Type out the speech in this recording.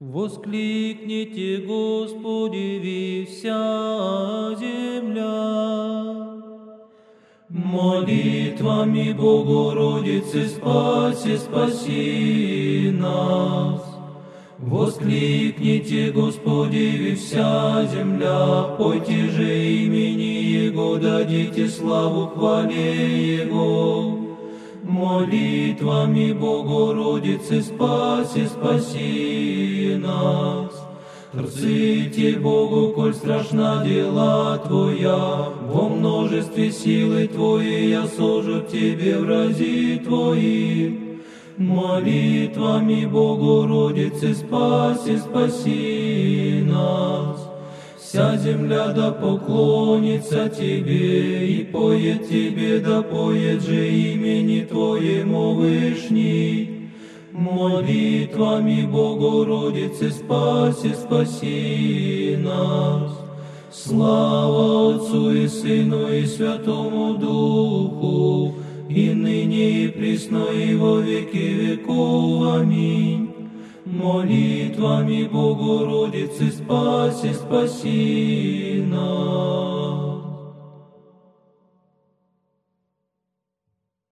Воскликните, Господи, ви вся земля. Молитвами Богородицы спаси, спаси нас. Воскликните, Господи, ви вся земля, пойте же имени Его, дадите славу хвале Его. Молитвами Богородицы спаси, спаси нас. Трците Богу, коль страшна дела Твоя, во множестве силы Твоей я сожу Тебе в рази Твоих. Молитвами Богородицы спаси, спаси нас. Вся земля да поклонится Тебе, и поет Тебе, да поет же имени Твоему Вышний. Молитвами Богородицы спаси, спаси нас. Слава Отцу и Сыну и Святому Духу, и ныне и присно и во веки веков. Аминь. Молитвами Богородицы спаси, спаси нас.